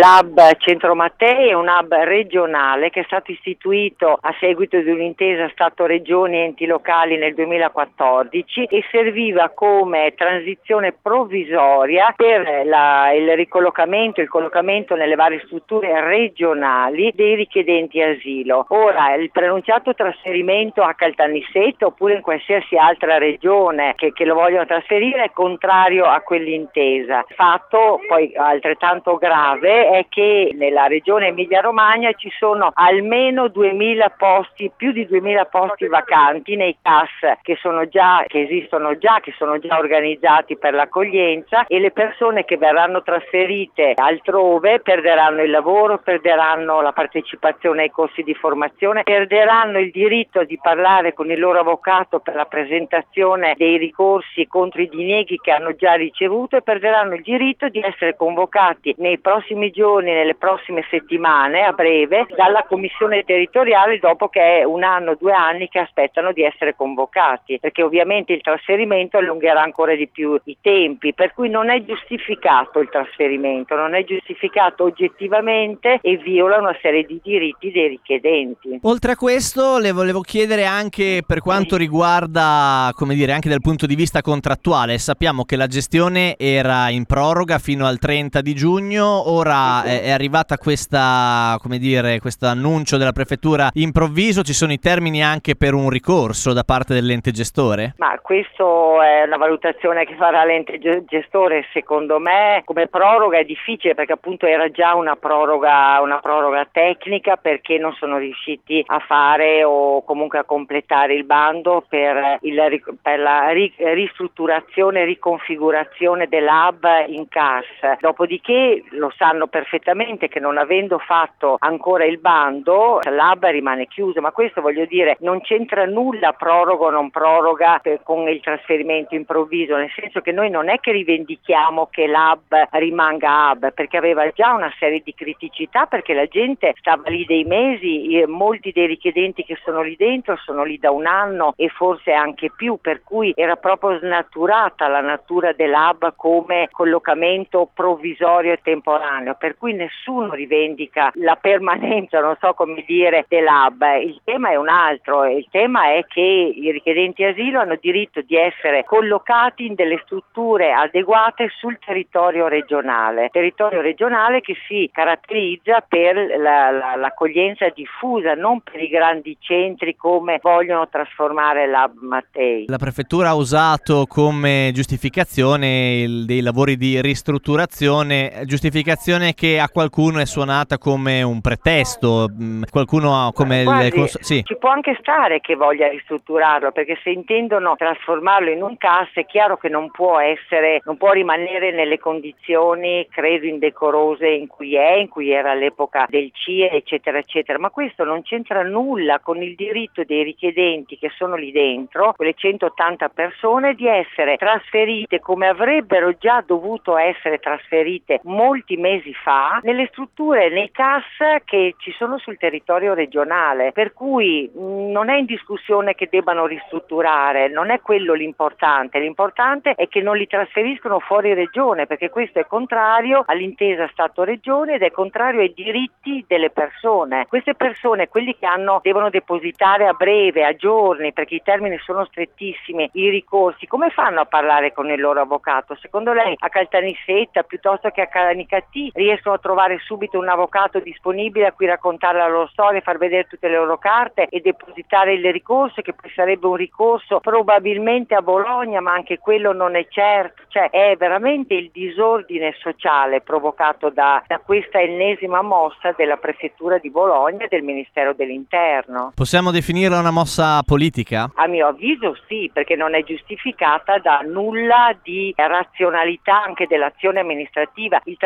L'hub Centro Mattei è un hub regionale che è stato istituito a seguito di un'intesa Stato-Regioni e enti locali nel 2014 e serviva come transizione provvisoria per la, il ricollocamento, il collocamento nelle varie strutture regionali dei richiedenti asilo. Ora il preannunciato trasferimento a Caltanissetta oppure in qualsiasi altra regione che, che lo vogliono trasferire è contrario a quell'intesa. Fatto poi altrettanto grave è che nella regione Emilia-Romagna ci sono almeno 2000 posti, più di 2000 posti vacanti nei CAS che, già, che esistono già, che sono già organizzati per l'accoglienza e le persone che verranno trasferite altrove perderanno il lavoro, perderanno la partecipazione ai corsi di formazione, perderanno il diritto di parlare con il loro avvocato per la presentazione dei ricorsi contro i dinieghi che hanno già ricevuto e perderanno il diritto di essere convocati nei prossimi giorni, nelle prossime settimane, a breve, dalla commissione territoriale dopo che è un anno, due anni che aspettano di essere convocati, perché ovviamente il trasferimento allungherà ancora di più i tempi, per cui non è giustificato il trasferimento, non è giustificato oggettivamente e viola una serie di diritti dei richiedenti. Oltre a questo le volevo chiedere anche per quanto riguarda, come dire, anche dal punto di vista contrattuale, sappiamo che la gestione era in proroga fino al 30 di giugno, ora è, è arrivata questa, come dire, questo annuncio della prefettura improvviso, ci sono i termini anche per un ricorso da parte dell'ente gestore? Ma questo è una valutazione che farà l'ente gestore, secondo me come proroga è difficile perché appunto era già una proroga, una proroga tecnica perché non sono riusciti a fare o comunque a completare il bando per, il, per la ristrutturazione e riconfigurazione dell'hub in CAS. Dopodiché lo sanno perfettamente che non avendo fatto ancora il bando l'hub rimane chiuso, ma questo voglio dire non c'entra nulla proroga o non proroga con il trasferimento improvviso, nel senso che noi non è che rivendichiamo che l'hub rimanga hub, perché aveva già una serie di criticità, perché la gente stava lì dei mesi, molti dei richiedenti che sono lì dentro sono lì da un anno e forse anche più, per cui era proprio snaturata la natura dell'hub come collocamento provvisorio e temporaneo, per cui nessuno rivendica la permanenza, non so come dire, dell'hub. Il tema è un altro, il tema è che i richiedenti asilo hanno diritto di essere collocati in delle strutture adeguate sul territorio regionale, territorio regionale che si caratterizza per la, la, l'accoglienza diffusa, non per i grandi centri come vogliono trasformare l'hub Mattei. La prefettura ha usato come giustificazione il, dei lavori di ristrutturazione, giustificazione che a qualcuno è suonata come un pretesto, mm, qualcuno come Guardi, il, sì. ci può anche stare che voglia ristrutturarlo, perché se intendono trasformarlo in un CAS è chiaro che non può essere, non può rimanere nelle condizioni credo indecorose in cui è, in cui era all'epoca del CIE, eccetera, eccetera, ma questo non c'entra nulla con il diritto dei richiedenti che sono lì dentro, quelle 180 persone, di essere trasferite come avrebbero già dovuto essere trasferite molti mesi fa nelle strutture, nei CAS che ci sono sul territorio regionale, per cui non è in discussione che debbano ristrutturare, non è quello l'importante, l'importante è che non li trasferiscono fuori regione perché questo è contrario all'intesa Stato-Regione ed è contrario ai diritti delle persone. Queste persone, quelli che hanno, devono depositare a breve, a giorni, perché i termini sono strettissimi, i ricorsi, come fanno a parlare con il loro avvocato? Secondo lei a Caltanissetta piuttosto che a Caranicati riescono a trovare subito un avvocato disponibile a cui raccontare la loro storia, far vedere tutte le loro carte e depositare il ricorso che poi sarebbe un ricorso probabilmente a Bologna, ma anche quello non è certo, cioè è veramente il disordine sociale provocato da, da questa ennesima mossa della prefettura di Bologna e del Ministero dell'Interno. Possiamo definirla una mossa politica? A mio avviso sì, perché non è giustificata da nulla di razionalità anche dell'azione amministrativa. Il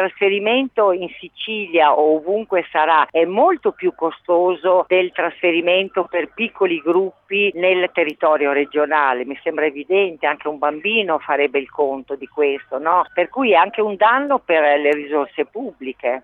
trasferimento in Sicilia o ovunque sarà è molto più costoso del trasferimento per piccoli gruppi nel territorio regionale, mi sembra evidente, anche un bambino farebbe il conto di questo, no? Per cui è anche un danno per le risorse pubbliche.